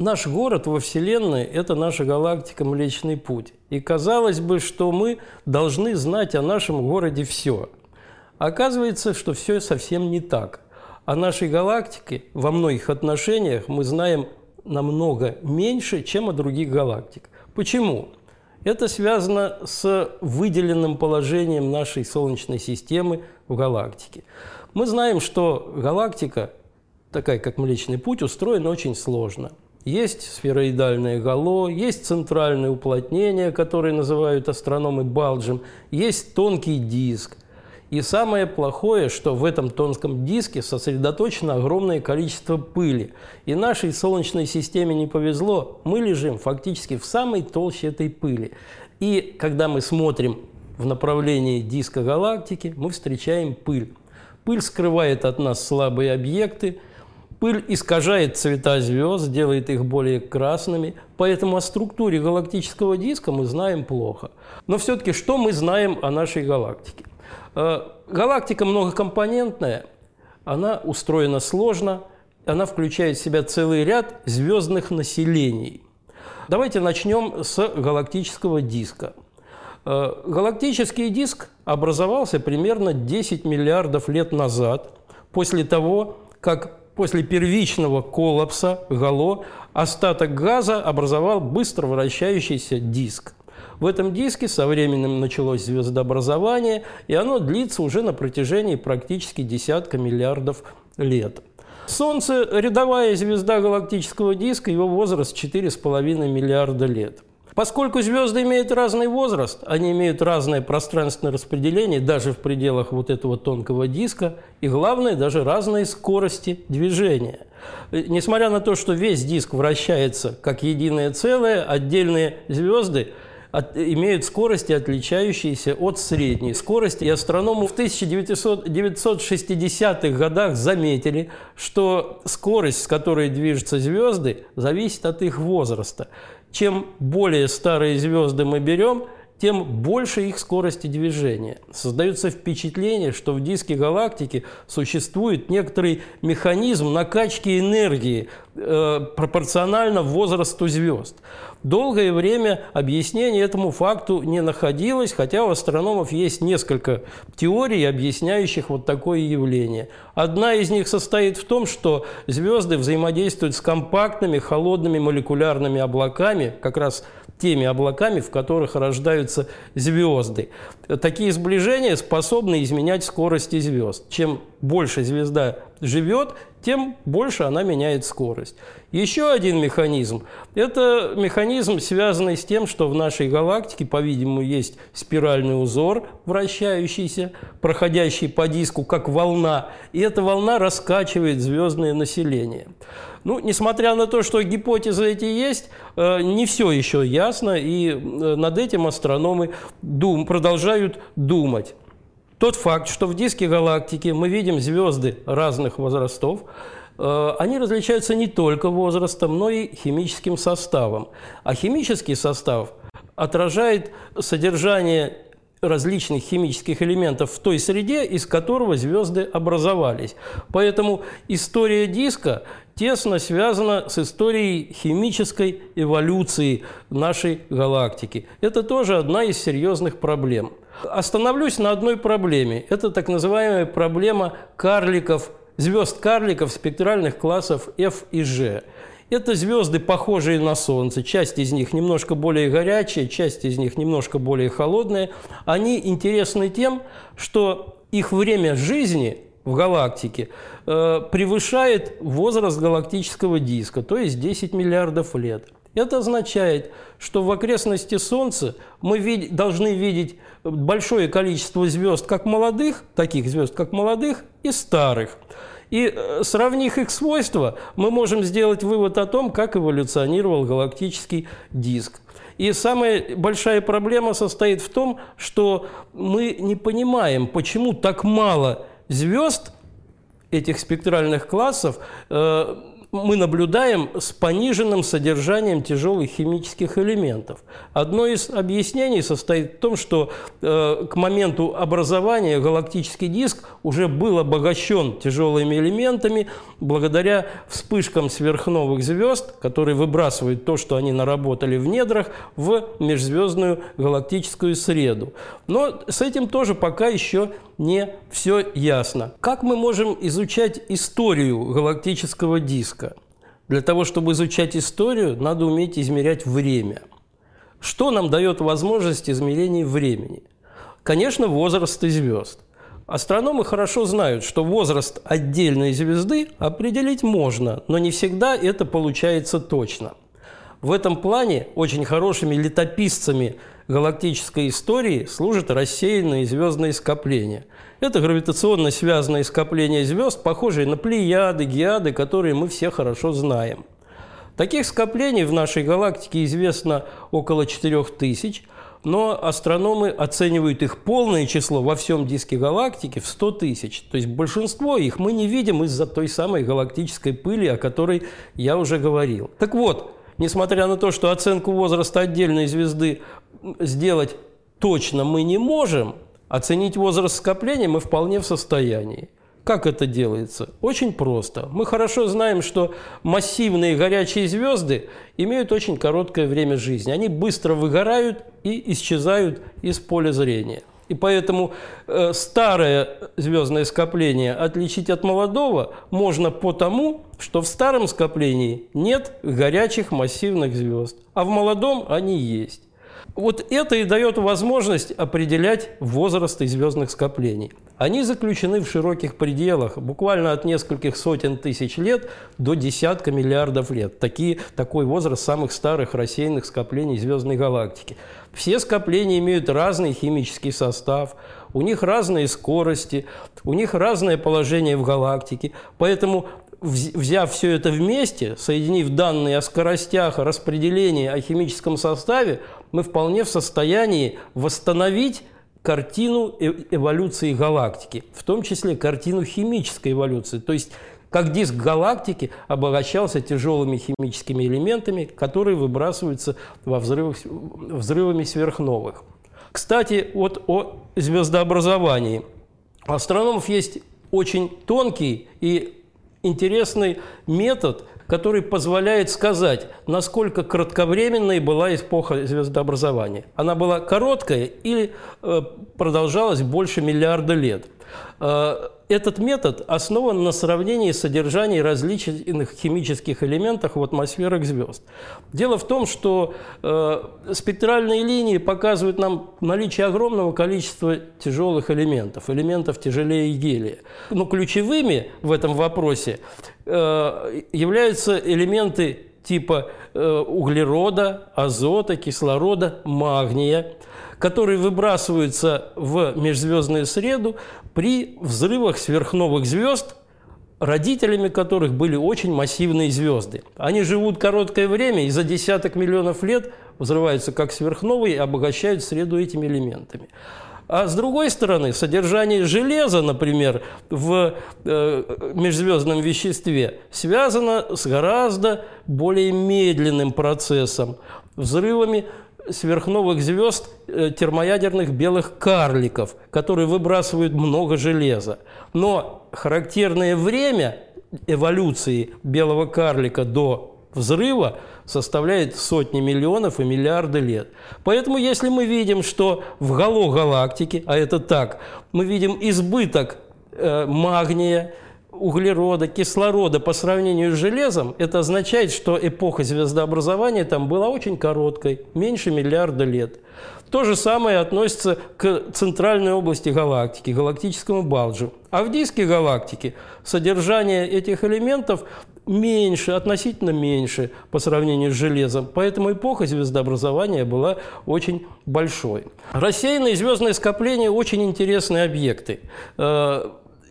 Наш город во Вселенной – это наша галактика Млечный Путь. И казалось бы, что мы должны знать о нашем городе все. Оказывается, что все совсем не так. О нашей галактике во многих отношениях мы знаем намного меньше, чем о других галактиках. Почему? Это связано с выделенным положением нашей Солнечной системы в галактике. Мы знаем, что галактика, такая как Млечный Путь, устроена очень сложно – есть сфероидальное гало, есть центральное уплотнение, которое называют астрономы Балджем, есть тонкий диск. И самое плохое, что в этом тонком диске сосредоточено огромное количество пыли. И нашей Солнечной системе не повезло, мы лежим фактически в самой толще этой пыли. И когда мы смотрим в направлении диска галактики, мы встречаем пыль. Пыль скрывает от нас слабые объекты – Пыль искажает цвета звезд, делает их более красными, поэтому о структуре галактического диска мы знаем плохо. Но все-таки что мы знаем о нашей галактике? Э, галактика многокомпонентная, она устроена сложно, она включает в себя целый ряд звездных населений. Давайте начнем с галактического диска. Э, галактический диск образовался примерно 10 миллиардов лет назад, после того, как После первичного коллапса Гало остаток газа образовал быстро вращающийся диск. В этом диске со временем началось звездообразование, и оно длится уже на протяжении практически десятка миллиардов лет. Солнце – рядовая звезда галактического диска, его возраст 4,5 миллиарда лет – Поскольку звезды имеют разный возраст, они имеют разное пространственное распределение даже в пределах вот этого тонкого диска, и главное, даже разные скорости движения. Несмотря на то, что весь диск вращается как единое целое, отдельные звезды от, имеют скорости, отличающиеся от средней скорости. И астрономы в 1960-х годах заметили, что скорость, с которой движутся звезды, зависит от их возраста чем более старые звезды мы берем, тем больше их скорости движения. Создается впечатление, что в диске галактики существует некоторый механизм накачки энергии э, пропорционально возрасту звезд. Долгое время объяснение этому факту не находилось, хотя у астрономов есть несколько теорий, объясняющих вот такое явление. Одна из них состоит в том, что звезды взаимодействуют с компактными холодными молекулярными облаками, как раз теми облаками, в которых рождаются звезды. Такие сближения способны изменять скорости звезд. Чем больше звезда живет, тем больше она меняет скорость. Еще один механизм – это механизм, связанный с тем, что в нашей галактике, по-видимому, есть спиральный узор, вращающийся, проходящий по диску, как волна, и эта волна раскачивает звездное население. Ну, несмотря на то, что гипотезы эти есть, э, не все еще ясно, и э, над этим астрономы дум, продолжают думать. Тот факт, что в диске галактики мы видим звезды разных возрастов, э, они различаются не только возрастом, но и химическим составом. А химический состав отражает содержание различных химических элементов в той среде, из которого звезды образовались. Поэтому история диска тесно связана с историей химической эволюции нашей галактики. Это тоже одна из серьезных проблем. Остановлюсь на одной проблеме. Это так называемая проблема карликов, звезд-карликов спектральных классов F и G. Это звезды, похожие на Солнце. Часть из них немножко более горячая, часть из них немножко более холодная. Они интересны тем, что их время жизни в галактике э, превышает возраст галактического диска, то есть 10 миллиардов лет. Это означает, что в окрестности Солнца мы вид должны видеть большое количество звезд как молодых, таких звезд как молодых, и старых. И э, сравнив их свойства, мы можем сделать вывод о том, как эволюционировал галактический диск. И самая большая проблема состоит в том, что мы не понимаем, почему так мало звезд этих спектральных классов э, мы наблюдаем с пониженным содержанием тяжелых химических элементов. Одно из объяснений состоит в том, что э, к моменту образования галактический диск уже был обогащен тяжелыми элементами благодаря вспышкам сверхновых звезд, которые выбрасывают то, что они наработали в недрах, в межзвездную галактическую среду. Но с этим тоже пока еще не все ясно. Как мы можем изучать историю галактического диска? Для того, чтобы изучать историю, надо уметь измерять время. Что нам дает возможность измерения времени? Конечно, возраст звезд. Астрономы хорошо знают, что возраст отдельной звезды определить можно, но не всегда это получается точно. В этом плане очень хорошими летописцами галактической истории служат рассеянные звездные скопления. Это гравитационно связанные скопления звезд, похожие на плеяды, геады, которые мы все хорошо знаем. Таких скоплений в нашей галактике известно около 4000, но астрономы оценивают их полное число во всем диске галактики в 100 тысяч. То есть большинство их мы не видим из-за той самой галактической пыли, о которой я уже говорил. Так вот, несмотря на то, что оценку возраста отдельной звезды сделать точно мы не можем, оценить возраст скопления мы вполне в состоянии. Как это делается? Очень просто. Мы хорошо знаем, что массивные горячие звезды имеют очень короткое время жизни. Они быстро выгорают и исчезают из поля зрения. И поэтому э, старое звездное скопление отличить от молодого можно по тому, что в старом скоплении нет горячих массивных звезд, а в молодом они есть. Вот это и дает возможность определять возраст звездных скоплений. Они заключены в широких пределах, буквально от нескольких сотен тысяч лет до десятка миллиардов лет. Такие, такой возраст самых старых рассеянных скоплений звездной галактики. Все скопления имеют разный химический состав, у них разные скорости, у них разное положение в галактике. Поэтому взяв все это вместе, соединив данные о скоростях, о распределении, о химическом составе, мы вполне в состоянии восстановить картину э, эволюции галактики, в том числе картину химической эволюции. То есть как диск галактики обогащался тяжелыми химическими элементами, которые выбрасываются во взрывах, взрывами сверхновых. Кстати, вот о звездообразовании. У астрономов есть очень тонкий и интересный метод, который позволяет сказать, насколько кратковременной была эпоха звездообразования. Она была короткая или э, продолжалась больше миллиарда лет. Э, этот метод основан на сравнении содержаний различных химических элементов в атмосферах звезд. Дело в том, что э, спектральные линии показывают нам наличие огромного количества тяжелых элементов, элементов тяжелее гелия. Но ключевыми в этом вопросе э, являются элементы типа углерода, азота, кислорода, магния – которые выбрасываются в межзвездную среду при взрывах сверхновых звезд, родителями которых были очень массивные звезды. Они живут короткое время и за десяток миллионов лет взрываются как сверхновые и обогащают среду этими элементами. А с другой стороны, содержание железа, например, в э, межзвездном веществе связано с гораздо более медленным процессом, взрывами сверхновых звезд э, термоядерных белых карликов, которые выбрасывают много железа. Но характерное время эволюции белого карлика до взрыва составляет сотни миллионов и миллиарды лет. Поэтому если мы видим, что в гало галактики, а это так, мы видим избыток э, магния, углерода, кислорода по сравнению с железом, это означает, что эпоха звездообразования там была очень короткой, меньше миллиарда лет. То же самое относится к центральной области галактики, галактическому балджу. А в диске галактики содержание этих элементов меньше, относительно меньше по сравнению с железом. Поэтому эпоха звездообразования была очень большой. Рассеянные звездные скопления – очень интересные объекты.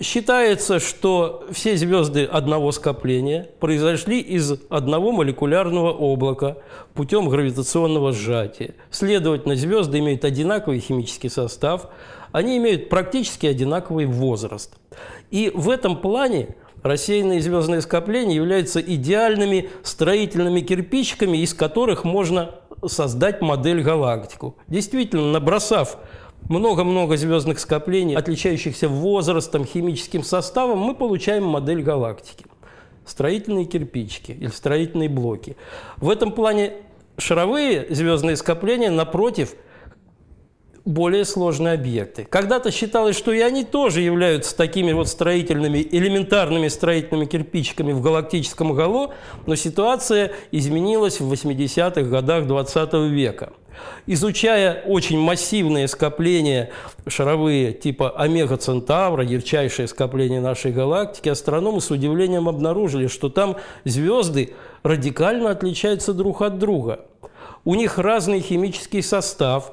Считается, что все звезды одного скопления произошли из одного молекулярного облака путем гравитационного сжатия. Следовательно, звезды имеют одинаковый химический состав, они имеют практически одинаковый возраст. И в этом плане рассеянные звездные скопления являются идеальными строительными кирпичиками, из которых можно создать модель галактику. Действительно, набросав много-много звездных скоплений, отличающихся возрастом, химическим составом, мы получаем модель галактики. Строительные кирпичики или строительные блоки. В этом плане шаровые звездные скопления, напротив, более сложные объекты. Когда-то считалось, что и они тоже являются такими вот строительными, элементарными строительными кирпичиками в галактическом гало, но ситуация изменилась в 80-х годах 20 века. Изучая очень массивные скопления шаровые типа Омега-Центавра, ярчайшее скопление нашей галактики, астрономы с удивлением обнаружили, что там звезды радикально отличаются друг от друга. У них разный химический состав,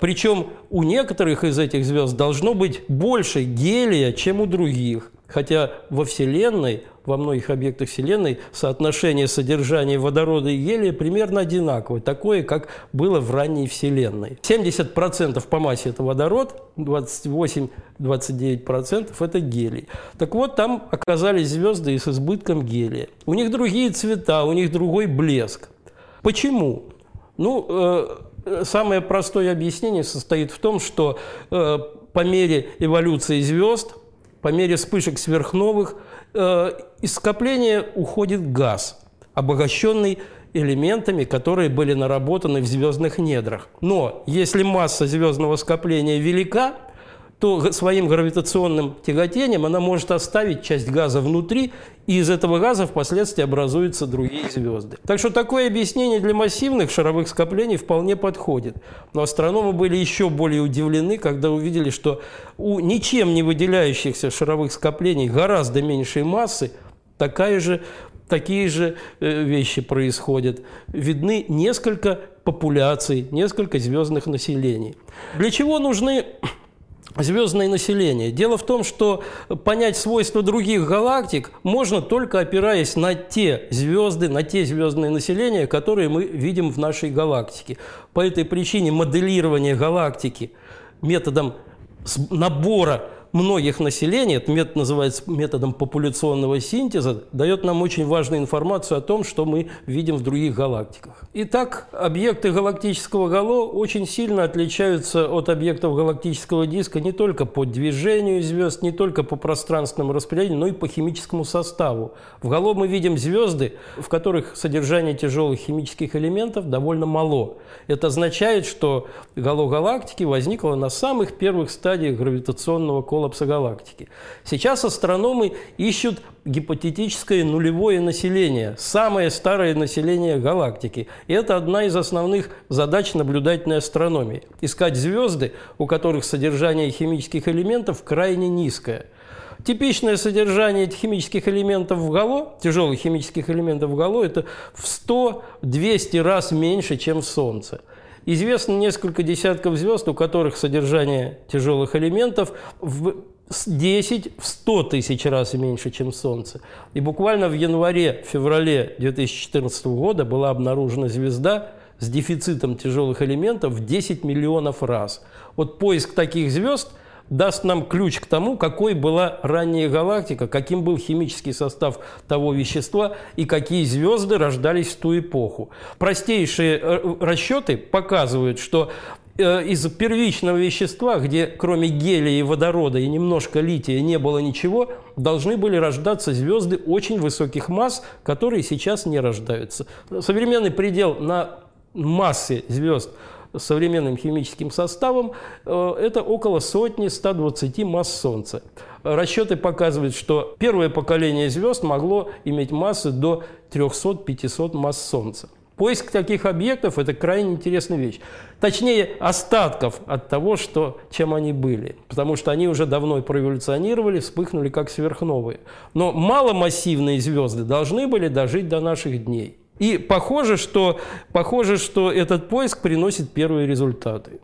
причем у некоторых из этих звезд должно быть больше гелия, чем у других. Хотя во Вселенной, во многих объектах Вселенной, соотношение содержания водорода и гелия примерно одинаковое, такое, как было в ранней Вселенной. 70% по массе – это водород, 28-29% – это гелий. Так вот, там оказались звезды с избытком гелия. У них другие цвета, у них другой блеск. Почему? Ну, э, самое простое объяснение состоит в том, что э, по мере эволюции звезд – по мере вспышек сверхновых э, из скопления уходит газ, обогащенный элементами, которые были наработаны в звездных недрах. Но если масса звездного скопления велика, то своим гравитационным тяготением она может оставить часть газа внутри, и из этого газа впоследствии образуются другие звезды. Так что такое объяснение для массивных шаровых скоплений вполне подходит. Но астрономы были еще более удивлены, когда увидели, что у ничем не выделяющихся шаровых скоплений гораздо меньшей массы такая же такие же э, вещи происходят. Видны несколько популяций, несколько звездных населений. Для чего нужны звездное население. Дело в том, что понять свойства других галактик можно только опираясь на те звезды, на те звездные населения, которые мы видим в нашей галактике. По этой причине моделирование галактики методом набора многих населений, этот метод называется методом популяционного синтеза, дает нам очень важную информацию о том, что мы видим в других галактиках. Итак, объекты галактического гало очень сильно отличаются от объектов галактического диска не только по движению звезд, не только по пространственному распределению, но и по химическому составу. В гало мы видим звезды, в которых содержание тяжелых химических элементов довольно мало. Это означает, что гало галактики возникло на самых первых стадиях гравитационного коллапса коллапса галактики. Сейчас астрономы ищут гипотетическое нулевое население, самое старое население галактики. И это одна из основных задач наблюдательной астрономии. Искать звезды, у которых содержание химических элементов крайне низкое. Типичное содержание химических элементов в гало, тяжелых химических элементов в гало, это в 100-200 раз меньше, чем в Солнце. Известно несколько десятков звезд, у которых содержание тяжелых элементов в 10 в 100 тысяч раз меньше, чем Солнце. И буквально в январе-феврале 2014 года была обнаружена звезда с дефицитом тяжелых элементов в 10 миллионов раз. Вот поиск таких звезд – даст нам ключ к тому, какой была ранняя галактика, каким был химический состав того вещества и какие звезды рождались в ту эпоху. Простейшие э, расчеты показывают, что э, из первичного вещества, где кроме гелия и водорода и немножко лития не было ничего, должны были рождаться звезды очень высоких масс, которые сейчас не рождаются. Современный предел на массе звезд – современным химическим составом, э, это около сотни 120 масс Солнца. Расчеты показывают, что первое поколение звезд могло иметь массы до 300-500 масс Солнца. Поиск таких объектов – это крайне интересная вещь. Точнее, остатков от того, что, чем они были. Потому что они уже давно проэволюционировали, вспыхнули как сверхновые. Но маломассивные звезды должны были дожить до наших дней. И похоже, что, похоже, что этот поиск приносит первые результаты.